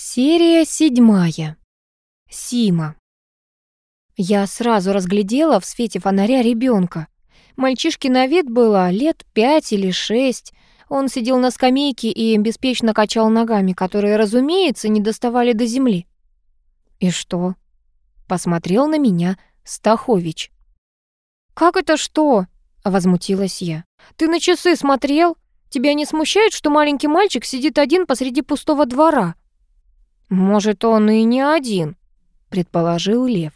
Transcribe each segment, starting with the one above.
Серия седьмая. Сима. Я сразу разглядела в свете фонаря ребенка. Мальчишке на вид было лет пять или шесть. Он сидел на скамейке и беспечно качал ногами, которые, разумеется, не доставали до земли. «И что?» — посмотрел на меня Стахович. «Как это что?» — возмутилась я. «Ты на часы смотрел? Тебя не смущает, что маленький мальчик сидит один посреди пустого двора?» «Может, он и не один», — предположил Лев.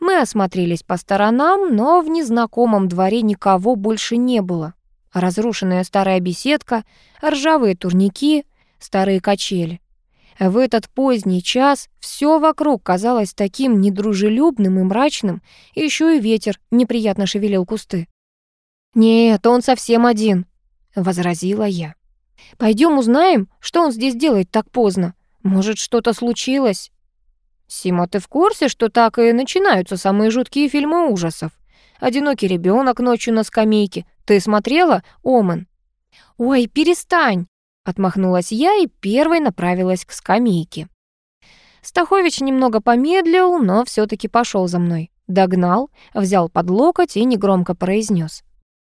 Мы осмотрелись по сторонам, но в незнакомом дворе никого больше не было. Разрушенная старая беседка, ржавые турники, старые качели. В этот поздний час все вокруг казалось таким недружелюбным и мрачным, еще и ветер неприятно шевелил кусты. «Нет, он совсем один», — возразила я. Пойдем узнаем, что он здесь делает так поздно. Может, что-то случилось? Сима, ты в курсе, что так и начинаются самые жуткие фильмы ужасов? Одинокий ребенок ночью на скамейке. Ты смотрела Омен? Ой, перестань! Отмахнулась я и первой направилась к скамейке. Стахович немного помедлил, но все таки пошел за мной. Догнал, взял под локоть и негромко произнес: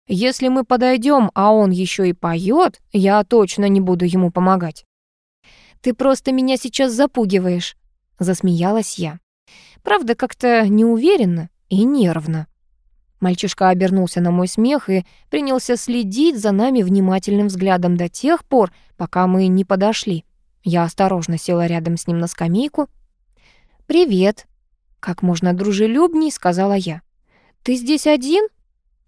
«Если мы подойдем, а он еще и поет, я точно не буду ему помогать». «Ты просто меня сейчас запугиваешь», — засмеялась я. Правда, как-то неуверенно и нервно. Мальчишка обернулся на мой смех и принялся следить за нами внимательным взглядом до тех пор, пока мы не подошли. Я осторожно села рядом с ним на скамейку. «Привет», — как можно дружелюбней сказала я. «Ты здесь один?»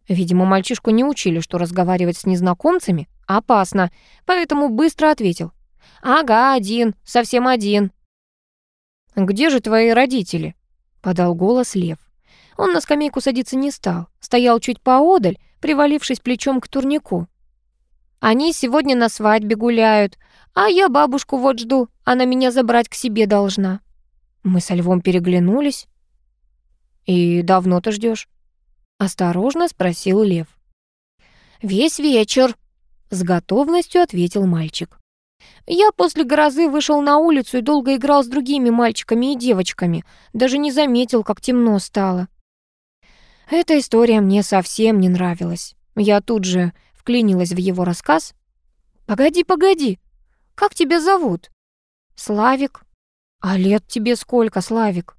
Видимо, мальчишку не учили, что разговаривать с незнакомцами опасно, поэтому быстро ответил. «Ага, один, совсем один». «Где же твои родители?» — подал голос Лев. Он на скамейку садиться не стал, стоял чуть поодаль, привалившись плечом к турнику. «Они сегодня на свадьбе гуляют, а я бабушку вот жду, она меня забрать к себе должна». Мы со Львом переглянулись. «И давно ты ждешь? осторожно спросил Лев. «Весь вечер», — с готовностью ответил мальчик. Я после грозы вышел на улицу и долго играл с другими мальчиками и девочками, даже не заметил, как темно стало. Эта история мне совсем не нравилась. Я тут же вклинилась в его рассказ. «Погоди, погоди, как тебя зовут?» «Славик». «А лет тебе сколько, Славик?»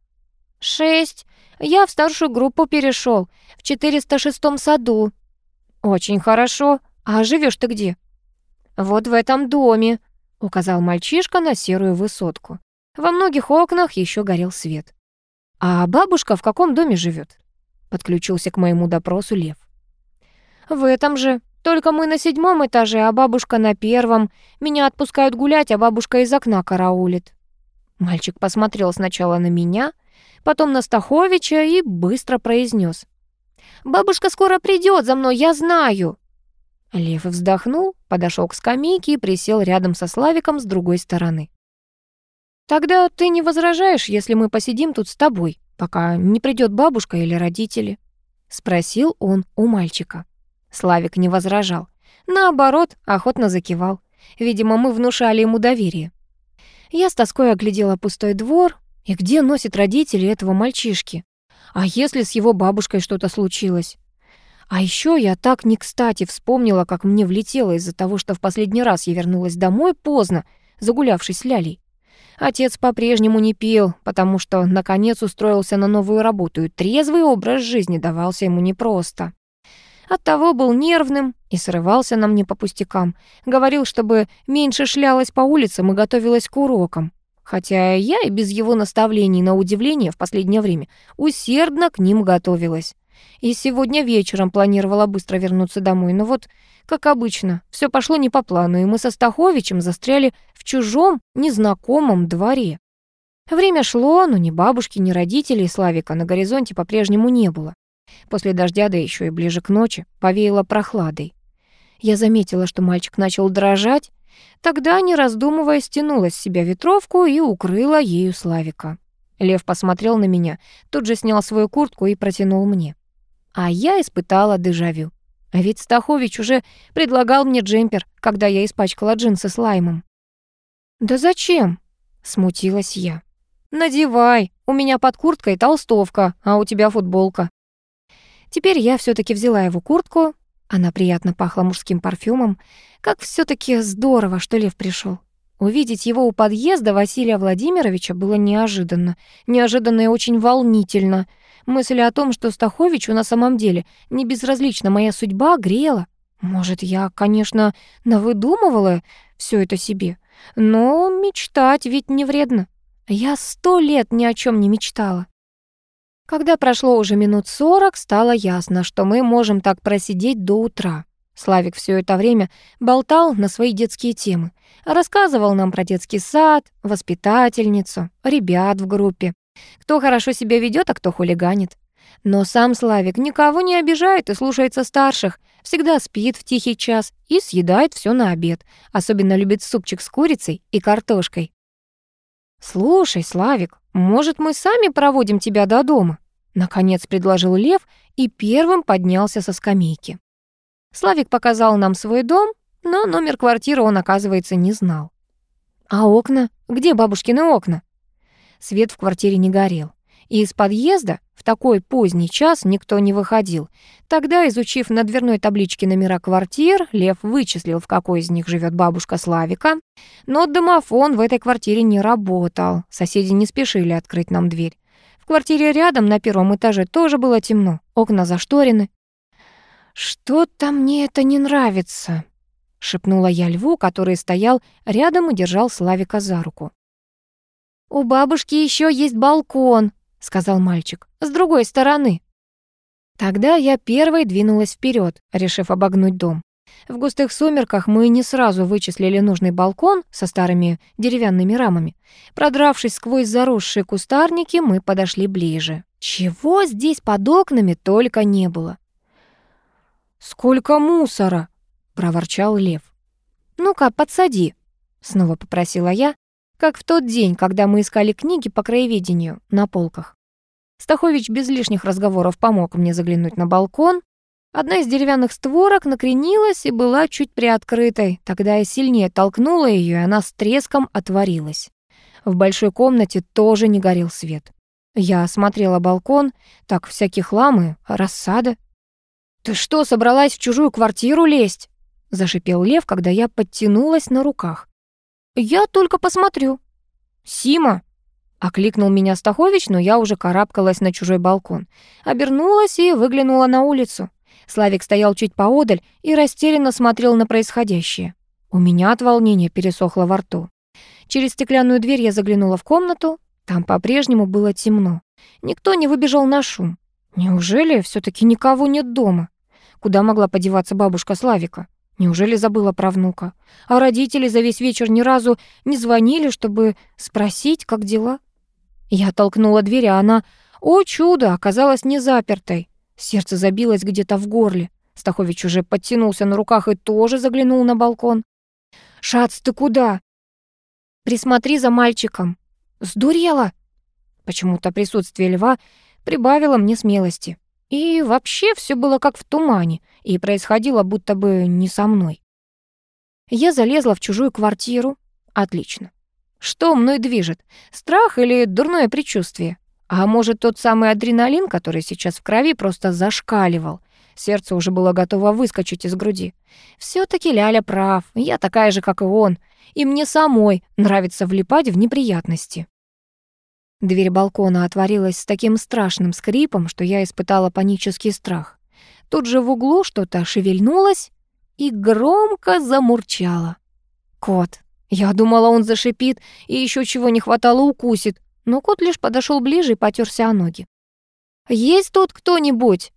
«Шесть. Я в старшую группу перешел, в 406-м саду». «Очень хорошо. А живешь ты где?» «Вот в этом доме», — указал мальчишка на серую высотку. Во многих окнах еще горел свет. «А бабушка в каком доме живет? подключился к моему допросу Лев. «В этом же. Только мы на седьмом этаже, а бабушка на первом. Меня отпускают гулять, а бабушка из окна караулит». Мальчик посмотрел сначала на меня, потом на Стаховича и быстро произнес: «Бабушка скоро придет за мной, я знаю». Лев вздохнул, подошел к скамейке и присел рядом со Славиком с другой стороны. «Тогда ты не возражаешь, если мы посидим тут с тобой, пока не придет бабушка или родители?» — спросил он у мальчика. Славик не возражал. Наоборот, охотно закивал. Видимо, мы внушали ему доверие. Я с тоской оглядела пустой двор. И где носят родители этого мальчишки? А если с его бабушкой что-то случилось? А еще я так не кстати вспомнила, как мне влетело из-за того, что в последний раз я вернулась домой поздно, загулявшись с Лялей. Отец по-прежнему не пил, потому что, наконец, устроился на новую работу, и трезвый образ жизни давался ему непросто. Оттого был нервным и срывался на мне по пустякам. Говорил, чтобы меньше шлялась по улицам и готовилась к урокам. Хотя я и без его наставлений, на удивление, в последнее время усердно к ним готовилась. И сегодня вечером планировала быстро вернуться домой, но вот, как обычно, все пошло не по плану, и мы со Стаховичем застряли в чужом, незнакомом дворе. Время шло, но ни бабушки, ни родителей Славика на горизонте по-прежнему не было. После дождя, да еще и ближе к ночи, повеяло прохладой. Я заметила, что мальчик начал дрожать, тогда, не раздумывая, стянула с себя ветровку и укрыла ею Славика. Лев посмотрел на меня, тут же снял свою куртку и протянул мне. А я испытала дежавю. А ведь Стахович уже предлагал мне джемпер, когда я испачкала джинсы слаймом. «Да зачем?» Смутилась я. «Надевай, у меня под курткой толстовка, а у тебя футболка». Теперь я все таки взяла его куртку, она приятно пахла мужским парфюмом. Как все таки здорово, что Лев пришел. Увидеть его у подъезда Василия Владимировича было неожиданно. Неожиданно и очень волнительно. Мысль о том, что Стаховичу на самом деле не безразлична моя судьба, грела. Может, я, конечно, навыдумывала все это себе, но мечтать ведь не вредно. Я сто лет ни о чем не мечтала. Когда прошло уже минут сорок, стало ясно, что мы можем так просидеть до утра. Славик все это время болтал на свои детские темы, рассказывал нам про детский сад, воспитательницу, ребят в группе, кто хорошо себя ведет, а кто хулиганит. Но сам Славик никого не обижает и слушается старших, всегда спит в тихий час и съедает все на обед, особенно любит супчик с курицей и картошкой. «Слушай, Славик, может, мы сами проводим тебя до дома?» Наконец предложил Лев и первым поднялся со скамейки. Славик показал нам свой дом, но номер квартиры он, оказывается, не знал. «А окна? Где бабушкины окна?» Свет в квартире не горел. И из подъезда в такой поздний час никто не выходил. Тогда, изучив на дверной табличке номера квартир, Лев вычислил, в какой из них живет бабушка Славика. Но домофон в этой квартире не работал. Соседи не спешили открыть нам дверь. В квартире рядом на первом этаже тоже было темно. Окна зашторены. «Что-то мне это не нравится», — шепнула я льву, который стоял рядом и держал Славика за руку. «У бабушки еще есть балкон», — сказал мальчик, — «с другой стороны». Тогда я первой двинулась вперед, решив обогнуть дом. В густых сумерках мы не сразу вычислили нужный балкон со старыми деревянными рамами. Продравшись сквозь заросшие кустарники, мы подошли ближе. Чего здесь под окнами только не было. «Сколько мусора!» — проворчал лев. «Ну-ка, подсади», — снова попросила я, как в тот день, когда мы искали книги по краеведению на полках. Стахович без лишних разговоров помог мне заглянуть на балкон. Одна из деревянных створок накренилась и была чуть приоткрытой. Тогда я сильнее толкнула ее, и она с треском отворилась. В большой комнате тоже не горел свет. Я осмотрела балкон, так всякие хламы, рассада. «Ты что, собралась в чужую квартиру лезть?» — зашипел Лев, когда я подтянулась на руках. «Я только посмотрю». «Сима!» — окликнул меня Стахович, но я уже карабкалась на чужой балкон. Обернулась и выглянула на улицу. Славик стоял чуть поодаль и растерянно смотрел на происходящее. У меня от волнения пересохло во рту. Через стеклянную дверь я заглянула в комнату. Там по-прежнему было темно. Никто не выбежал на шум. Неужели все таки никого нет дома? Куда могла подеваться бабушка Славика? Неужели забыла про внука? А родители за весь вечер ни разу не звонили, чтобы спросить, как дела? Я толкнула дверь, а она, о чудо, оказалась не запертой. Сердце забилось где-то в горле. Стахович уже подтянулся на руках и тоже заглянул на балкон. «Шац, ты куда?» «Присмотри за мальчиком». «Сдурела?» Почему-то присутствие льва прибавило мне смелости. И вообще все было как в тумане, и происходило будто бы не со мной. Я залезла в чужую квартиру. Отлично. Что мной движет? Страх или дурное предчувствие? А может, тот самый адреналин, который сейчас в крови, просто зашкаливал? Сердце уже было готово выскочить из груди. все таки Ляля прав, я такая же, как и он. И мне самой нравится влипать в неприятности. Дверь балкона отворилась с таким страшным скрипом, что я испытала панический страх. Тут же в углу что-то шевельнулось и громко замурчало. Кот. Я думала, он зашипит и еще чего не хватало укусит, но кот лишь подошел ближе и потерся о ноги. «Есть тут кто-нибудь?»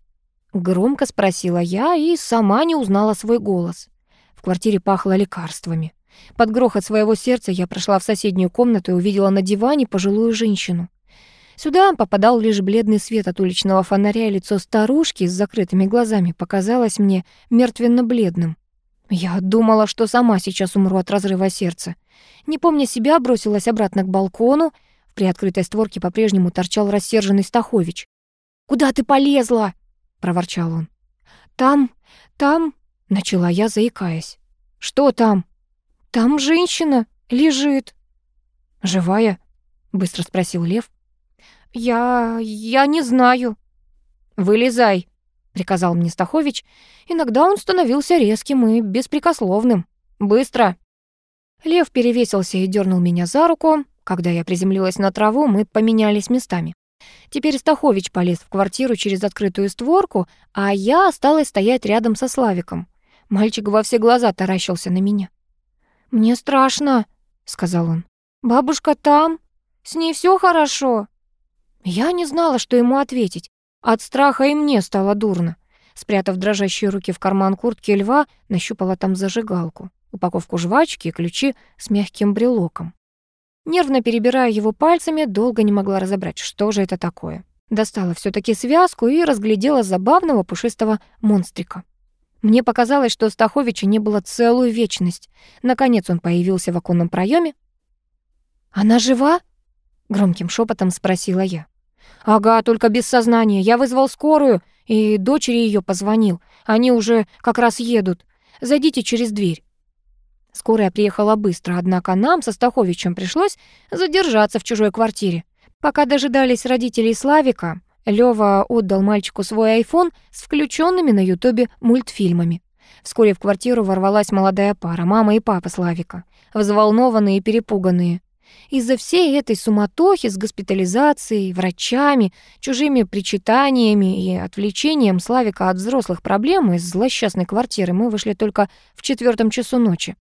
Громко спросила я и сама не узнала свой голос. В квартире пахло лекарствами. Под грохот своего сердца я прошла в соседнюю комнату и увидела на диване пожилую женщину. Сюда попадал лишь бледный свет от уличного фонаря, и лицо старушки с закрытыми глазами показалось мне мертвенно-бледным. Я думала, что сама сейчас умру от разрыва сердца. Не помня себя, бросилась обратно к балкону. В приоткрытой створке по-прежнему торчал рассерженный Стахович. «Куда ты полезла?» — проворчал он. «Там, там...» — начала я, заикаясь. «Что там?» «Там женщина лежит». «Живая?» — быстро спросил Лев. «Я... я не знаю». «Вылезай», — приказал мне Стахович. Иногда он становился резким и беспрекословным. «Быстро!» Лев перевесился и дернул меня за руку. Когда я приземлилась на траву, мы поменялись местами. Теперь Стахович полез в квартиру через открытую створку, а я осталась стоять рядом со Славиком. Мальчик во все глаза таращился на меня. «Мне страшно», — сказал он. «Бабушка там? С ней все хорошо?» Я не знала, что ему ответить. От страха и мне стало дурно. Спрятав дрожащие руки в карман куртки льва, нащупала там зажигалку, упаковку жвачки и ключи с мягким брелоком. Нервно перебирая его пальцами, долго не могла разобрать, что же это такое. Достала все таки связку и разглядела забавного пушистого монстрика. Мне показалось, что Стаховича не было целую вечность. Наконец он появился в оконном проеме. «Она жива?» — громким шепотом спросила я. «Ага, только без сознания. Я вызвал скорую, и дочери ее позвонил. Они уже как раз едут. Зайдите через дверь». Скорая приехала быстро, однако нам со Стаховичем пришлось задержаться в чужой квартире. Пока дожидались родителей Славика, Лёва отдал мальчику свой айфон с включенными на Ютубе мультфильмами. Вскоре в квартиру ворвалась молодая пара, мама и папа Славика, взволнованные и перепуганные. Из-за всей этой суматохи с госпитализацией, врачами, чужими причитаниями и отвлечением Славика от взрослых проблем из злосчастной квартиры мы вышли только в четвертом часу ночи.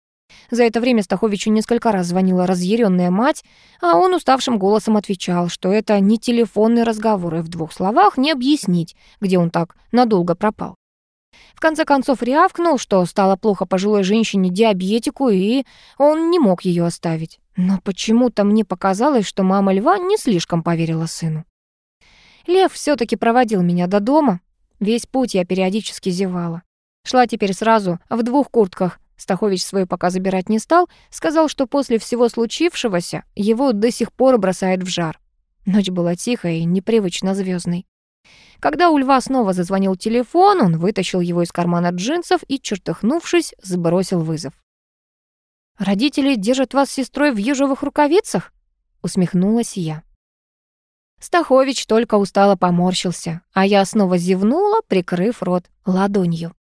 За это время Стаховичу несколько раз звонила разъяренная мать, а он уставшим голосом отвечал, что это не телефонные разговоры, в двух словах не объяснить, где он так надолго пропал. В конце концов рявкнул, что стало плохо пожилой женщине-диабетику, и он не мог ее оставить. Но почему-то мне показалось, что мама льва не слишком поверила сыну. Лев все таки проводил меня до дома. Весь путь я периодически зевала. Шла теперь сразу в двух куртках, Стахович свой пока забирать не стал, сказал, что после всего случившегося его до сих пор бросает в жар. Ночь была тихая и непривычно звездной. Когда у льва снова зазвонил телефон, он вытащил его из кармана джинсов и, чертыхнувшись, сбросил вызов. «Родители держат вас с сестрой в ежовых рукавицах?» — усмехнулась я. Стахович только устало поморщился, а я снова зевнула, прикрыв рот ладонью.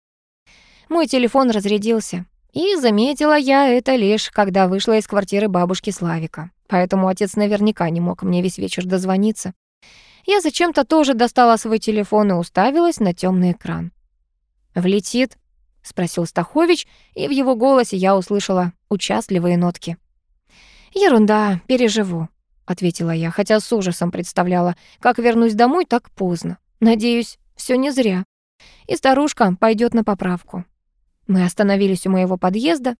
Мой телефон разрядился. И заметила я это лишь, когда вышла из квартиры бабушки Славика. Поэтому отец наверняка не мог мне весь вечер дозвониться. Я зачем-то тоже достала свой телефон и уставилась на темный экран. «Влетит?» — спросил Стахович, и в его голосе я услышала участливые нотки. «Ерунда, переживу», — ответила я, хотя с ужасом представляла, как вернусь домой так поздно. Надеюсь, все не зря. И старушка пойдет на поправку. Мы остановились у моего подъезда.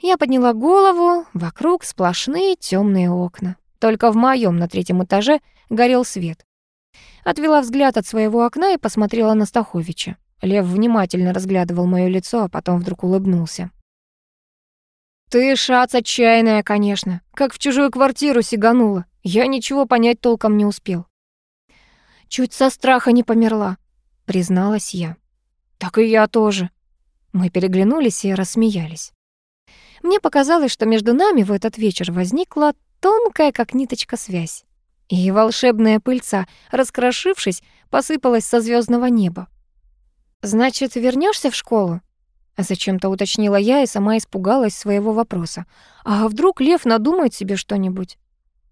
Я подняла голову, вокруг сплошные темные окна. Только в моем на третьем этаже горел свет. Отвела взгляд от своего окна и посмотрела на Стаховича. Лев внимательно разглядывал моё лицо, а потом вдруг улыбнулся. «Ты, шац, отчаянная, конечно. Как в чужую квартиру сиганула. Я ничего понять толком не успел». «Чуть со страха не померла», — призналась я. «Так и я тоже», мы переглянулись и рассмеялись. Мне показалось, что между нами в этот вечер возникла тонкая, как ниточка, связь. И волшебная пыльца, раскрошившись, посыпалась со звездного неба. «Значит, вернешься в школу?» Зачем-то уточнила я и сама испугалась своего вопроса. «А вдруг Лев надумает себе что-нибудь?»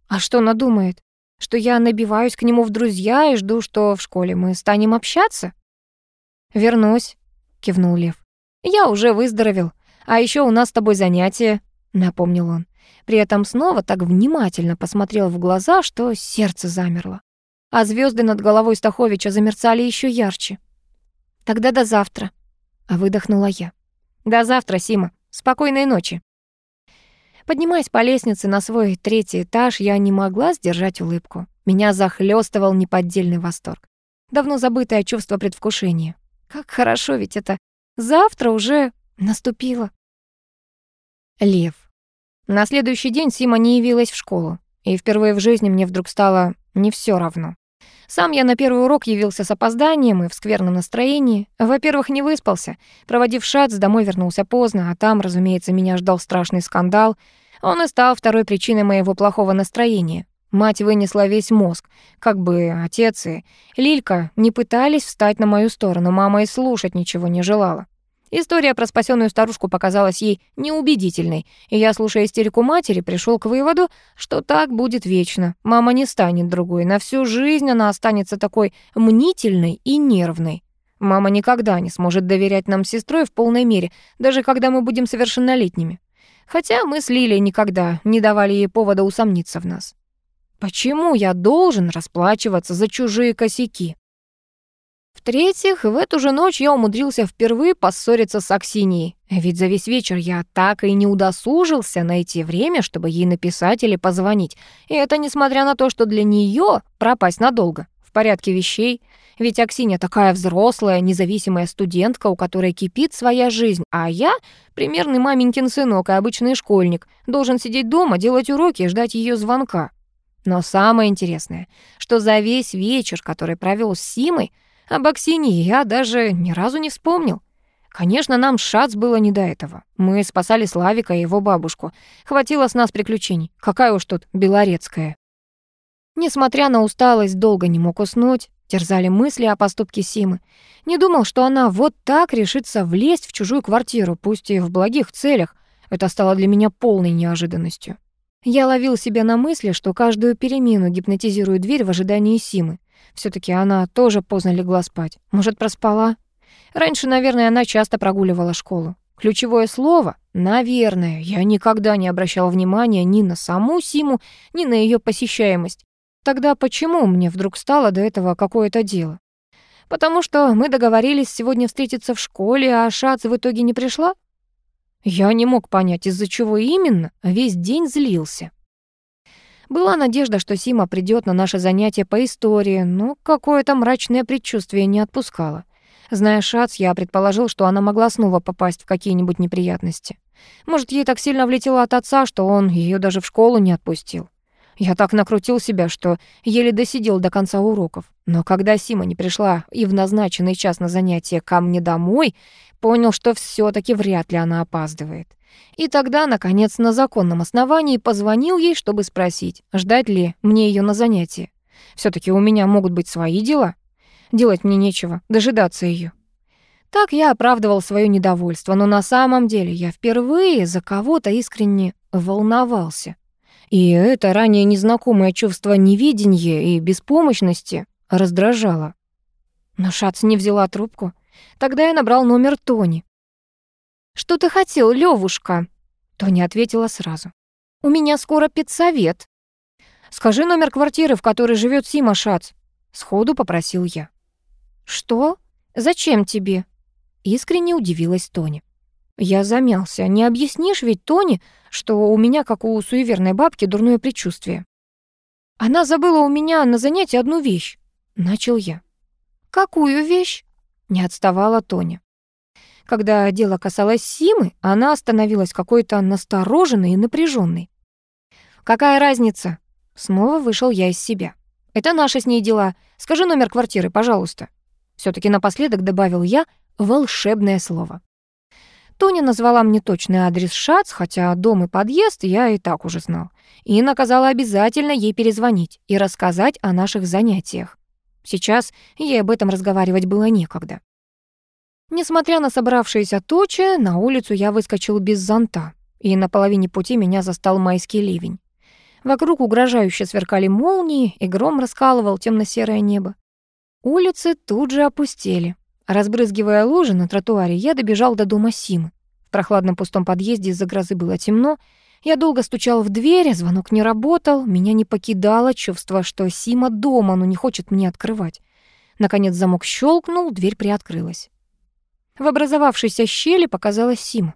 «А что надумает? Что я набиваюсь к нему в друзья и жду, что в школе мы станем общаться?» «Вернусь», — кивнул Лев. Я уже выздоровел. А еще у нас с тобой занятие, напомнил он. При этом снова так внимательно посмотрел в глаза, что сердце замерло. А звезды над головой Стаховича замерцали еще ярче. Тогда до завтра, выдохнула я. До завтра, Сима. Спокойной ночи. Поднимаясь по лестнице на свой третий этаж, я не могла сдержать улыбку. Меня захлестывал неподдельный восторг. Давно забытое чувство предвкушения. Как хорошо ведь это Завтра уже наступило. Лев. На следующий день Сима не явилась в школу, и впервые в жизни мне вдруг стало не все равно. Сам я на первый урок явился с опозданием и в скверном настроении. Во-первых, не выспался. Проводив шац, домой вернулся поздно, а там, разумеется, меня ждал страшный скандал. Он и стал второй причиной моего плохого настроения. Мать вынесла весь мозг, как бы отец и Лилька не пытались встать на мою сторону, мама и слушать ничего не желала. История про спасенную старушку показалась ей неубедительной, и я, слушая истерику матери, пришел к выводу, что так будет вечно. Мама не станет другой, на всю жизнь она останется такой мнительной и нервной. Мама никогда не сможет доверять нам с сестрой в полной мере, даже когда мы будем совершеннолетними. Хотя мы с Лилей никогда не давали ей повода усомниться в нас. Почему я должен расплачиваться за чужие косяки? В-третьих, в эту же ночь я умудрился впервые поссориться с Аксиньей. Ведь за весь вечер я так и не удосужился найти время, чтобы ей написать или позвонить. И это несмотря на то, что для нее пропасть надолго. В порядке вещей. Ведь Аксинья такая взрослая, независимая студентка, у которой кипит своя жизнь, а я — примерный маменькин сынок и обычный школьник, должен сидеть дома, делать уроки и ждать ее звонка. Но самое интересное, что за весь вечер, который провел с Симой, об Аксинье я даже ни разу не вспомнил. Конечно, нам шац было не до этого. Мы спасали Славика и его бабушку. Хватило с нас приключений. Какая уж тут Белорецкая. Несмотря на усталость, долго не мог уснуть. Терзали мысли о поступке Симы. Не думал, что она вот так решится влезть в чужую квартиру, пусть и в благих целях. Это стало для меня полной неожиданностью. Я ловил себя на мысли, что каждую перемену гипнотизирую дверь в ожидании Симы. все таки она тоже поздно легла спать. Может, проспала? Раньше, наверное, она часто прогуливала школу. Ключевое слово «наверное». Я никогда не обращал внимания ни на саму Симу, ни на ее посещаемость. Тогда почему мне вдруг стало до этого какое-то дело? Потому что мы договорились сегодня встретиться в школе, а Шац в итоге не пришла? Я не мог понять, из-за чего именно, весь день злился. Была надежда, что Сима придет на наше занятие по истории, но какое-то мрачное предчувствие не отпускало. Зная Шац, я предположил, что она могла снова попасть в какие-нибудь неприятности. Может, ей так сильно влетело от отца, что он ее даже в школу не отпустил. Я так накрутил себя, что еле досидел до конца уроков. Но когда Сима не пришла и в назначенный час на занятие ко мне домой, понял, что все таки вряд ли она опаздывает. И тогда, наконец, на законном основании позвонил ей, чтобы спросить, ждать ли мне ее на занятие. все таки у меня могут быть свои дела. Делать мне нечего, дожидаться ее. Так я оправдывал свое недовольство, но на самом деле я впервые за кого-то искренне волновался. И это ранее незнакомое чувство невидения и беспомощности раздражало. Но Шац не взяла трубку. Тогда я набрал номер Тони. «Что ты хотел, Левушка?» Тони ответила сразу. «У меня скоро педсовет». «Скажи номер квартиры, в которой живет Сима Шац», — сходу попросил я. «Что? Зачем тебе?» Искренне удивилась Тони. Я замялся. Не объяснишь ведь Тони, что у меня, как у суеверной бабки, дурное предчувствие. Она забыла у меня на занятии одну вещь. Начал я. Какую вещь? Не отставала Тоня. Когда дело касалось Симы, она становилась какой-то настороженной и напряженной. «Какая разница?» Снова вышел я из себя. «Это наши с ней дела. Скажи номер квартиры, пожалуйста». все таки напоследок добавил я волшебное слово. Тоня назвала мне точный адрес Шац, хотя дом и подъезд я и так уже знал. И наказала обязательно ей перезвонить и рассказать о наших занятиях. Сейчас ей об этом разговаривать было некогда. Несмотря на собравшиеся тучи, на улицу я выскочил без зонта, и на половине пути меня застал майский ливень. Вокруг угрожающе сверкали молнии, и гром раскалывал темно-серое небо. Улицы тут же опустели. Разбрызгивая лужи на тротуаре, я добежал до дома Симы. В прохладном пустом подъезде из-за грозы было темно. Я долго стучал в дверь, звонок не работал. Меня не покидало чувство, что Сима дома, но не хочет мне открывать. Наконец замок щелкнул, дверь приоткрылась. В образовавшейся щели показалась Сима.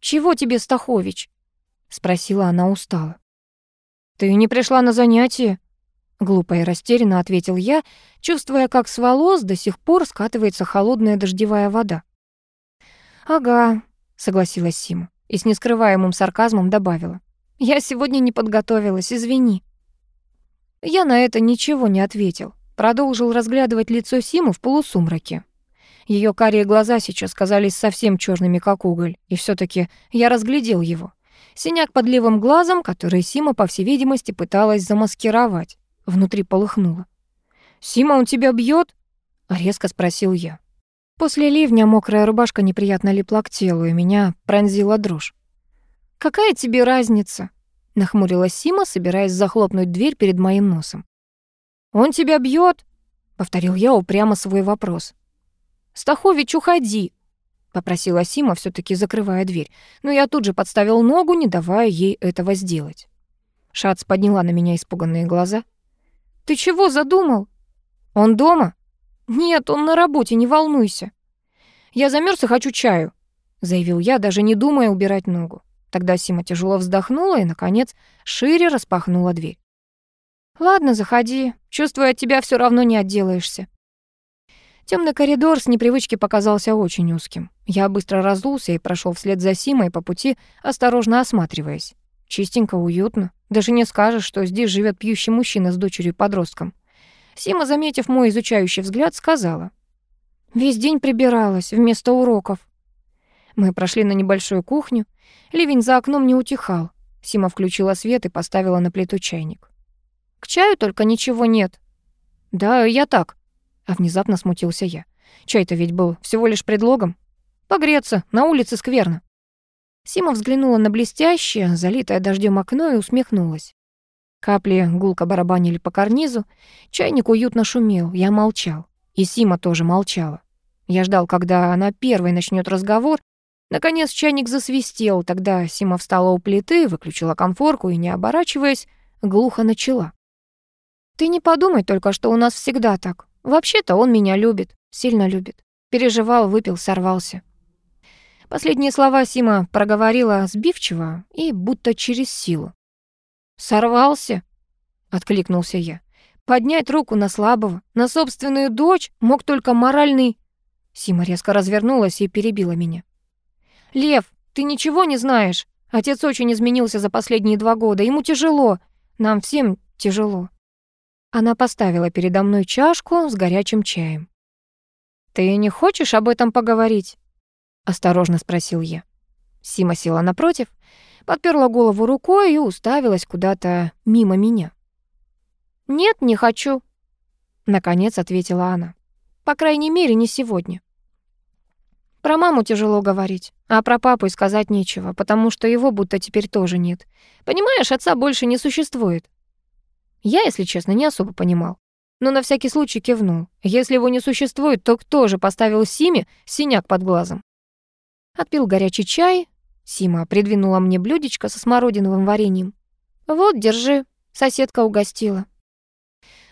«Чего тебе, Стахович?» — спросила она устало. «Ты не пришла на занятие?» Глупо и растерянно ответил я, чувствуя, как с волос до сих пор скатывается холодная дождевая вода. «Ага», — согласилась Сима и с нескрываемым сарказмом добавила. «Я сегодня не подготовилась, извини». Я на это ничего не ответил, продолжил разглядывать лицо Симы в полусумраке. Ее карие глаза сейчас казались совсем черными, как уголь, и все таки я разглядел его. Синяк под левым глазом, который Сима, по всей видимости, пыталась замаскировать. Внутри полыхнуло. «Сима, он тебя бьет? резко спросил я. После ливня мокрая рубашка неприятно липла к телу, и меня пронзила дрожь. «Какая тебе разница?» — нахмурилась Сима, собираясь захлопнуть дверь перед моим носом. «Он тебя бьет? повторил я упрямо свой вопрос. «Стахович, уходи!» — попросила Сима, все таки закрывая дверь, но я тут же подставил ногу, не давая ей этого сделать. Шац подняла на меня испуганные глаза. «Ты чего задумал?» «Он дома?» «Нет, он на работе, не волнуйся». «Я замерз и хочу чаю», — заявил я, даже не думая убирать ногу. Тогда Сима тяжело вздохнула и, наконец, шире распахнула дверь. «Ладно, заходи. Чувствую, от тебя все равно не отделаешься». Темный коридор с непривычки показался очень узким. Я быстро разулся и прошел вслед за Симой по пути, осторожно осматриваясь. Чистенько, уютно. Даже не скажешь, что здесь живет пьющий мужчина с дочерью-подростком. Сима, заметив мой изучающий взгляд, сказала. «Весь день прибиралась вместо уроков». Мы прошли на небольшую кухню. Ливень за окном не утихал. Сима включила свет и поставила на плиту чайник. «К чаю только ничего нет». «Да, я так», а внезапно смутился я. Чай-то ведь был всего лишь предлогом. Погреться, на улице скверно. Сима взглянула на блестящее, залитое дождем окно и усмехнулась. Капли гулко барабанили по карнизу, чайник уютно шумел, я молчал. И Сима тоже молчала. Я ждал, когда она первой начнет разговор. Наконец чайник засвистел, тогда Сима встала у плиты, выключила конфорку и, не оборачиваясь, глухо начала. «Ты не подумай только, что у нас всегда так. Вообще-то он меня любит, сильно любит. Переживал, выпил, сорвался. Последние слова Сима проговорила сбивчиво и будто через силу. «Сорвался?» — откликнулся я. «Поднять руку на слабого, на собственную дочь мог только моральный...» Сима резко развернулась и перебила меня. «Лев, ты ничего не знаешь. Отец очень изменился за последние два года. Ему тяжело. Нам всем тяжело. Она поставила передо мной чашку с горячим чаем. «Ты не хочешь об этом поговорить?» — осторожно спросил я. Сима села напротив, подперла голову рукой и уставилась куда-то мимо меня. «Нет, не хочу», — наконец ответила она. «По крайней мере, не сегодня». Про маму тяжело говорить, а про папу и сказать нечего, потому что его будто теперь тоже нет. Понимаешь, отца больше не существует. Я, если честно, не особо понимал. Но на всякий случай кивнул. Если его не существует, то кто же поставил Симе синяк под глазом? Отпил горячий чай. Сима придвинула мне блюдечко со смородиновым вареньем. «Вот, держи», — соседка угостила.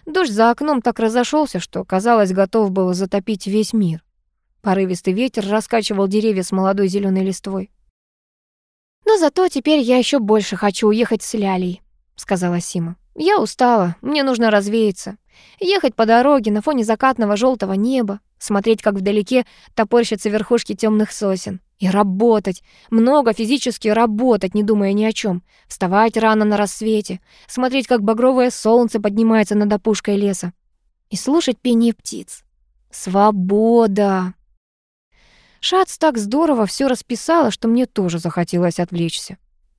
Дождь за окном так разошелся, что, казалось, готов был затопить весь мир. Порывистый ветер раскачивал деревья с молодой зеленой листвой. «Но зато теперь я еще больше хочу уехать с Лялей», — сказала Сима. Я устала, мне нужно развеяться. Ехать по дороге на фоне закатного желтого неба, смотреть, как вдалеке топорщатся верхушки темных сосен. И работать, много физически работать, не думая ни о чем. Вставать рано на рассвете, смотреть, как багровое солнце поднимается над опушкой леса. И слушать пение птиц. Свобода! Шац так здорово все расписала, что мне тоже захотелось отвлечься.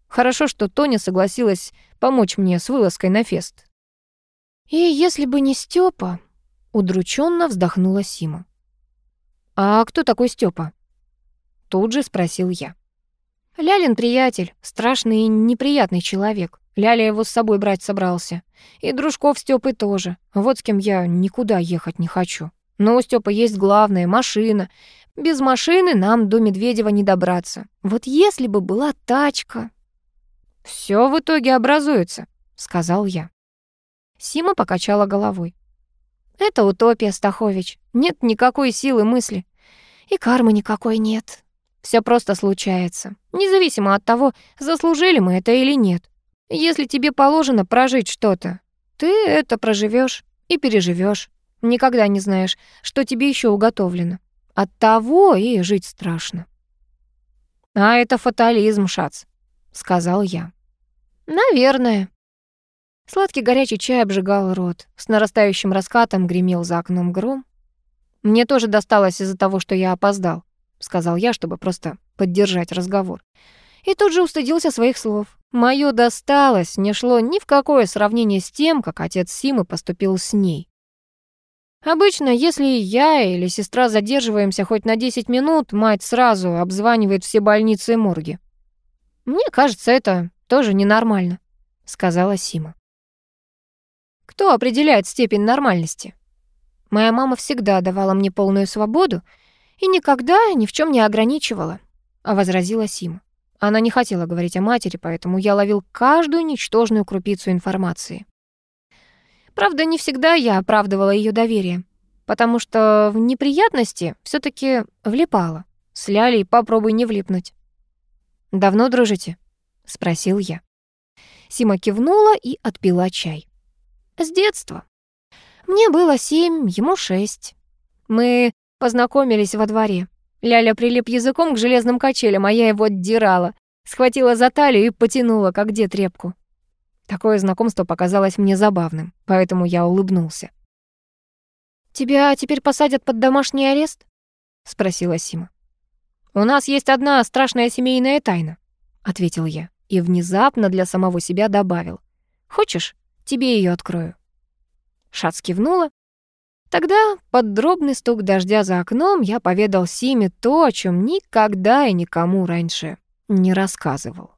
Хорошо, что Тоня согласилась помочь мне с вылазкой на фест. И если бы не Степа, удрученно вздохнула Сима. А кто такой Степа? Тут же спросил я. Лялин приятель, страшный и неприятный человек. Ляля его с собой брать собрался. И дружков Стёпы тоже. Вот с кем я никуда ехать не хочу. Но у Стёпы есть главное — машина. Без машины нам до Медведева не добраться. Вот если бы была тачка... Все в итоге образуется», — сказал я. Сима покачала головой. «Это утопия, Стахович. Нет никакой силы мысли. И кармы никакой нет. Все просто случается, независимо от того, заслужили мы это или нет. Если тебе положено прожить что-то, ты это проживешь и переживешь. Никогда не знаешь, что тебе еще уготовлено. От того и жить страшно. А это фатализм, Шац сказал я. Наверное. Сладкий горячий чай обжигал рот. С нарастающим раскатом гремел за окном гром. Мне тоже досталось из-за того, что я опоздал, сказал я, чтобы просто поддержать разговор. И тут же устыдился своих слов. Моё досталось не шло ни в какое сравнение с тем, как отец Симы поступил с ней. Обычно, если я или сестра задерживаемся хоть на 10 минут, мать сразу обзванивает все больницы и морги. «Мне кажется, это тоже ненормально», — сказала Сима. «Кто определяет степень нормальности?» Моя мама всегда давала мне полную свободу и никогда ни в чем не ограничивала, — возразила Сима. Она не хотела говорить о матери, поэтому я ловил каждую ничтожную крупицу информации. Правда, не всегда я оправдывала ее доверие, потому что в неприятности все таки влипала. С Лялей попробуй не влипнуть. «Давно дружите?» — спросил я. Сима кивнула и отпила чай. «С детства. Мне было семь, ему шесть. Мы познакомились во дворе. Ляля прилип языком к железным качелям, а я его отдирала. Схватила за талию и потянула, как дед репку. Такое знакомство показалось мне забавным, поэтому я улыбнулся. «Тебя теперь посадят под домашний арест?» — спросила Сима. «У нас есть одна страшная семейная тайна», — ответил я и внезапно для самого себя добавил. «Хочешь, тебе ее открою?» Шац кивнула. Тогда под дробный стук дождя за окном я поведал Симе то, о чем никогда и никому раньше не рассказывал.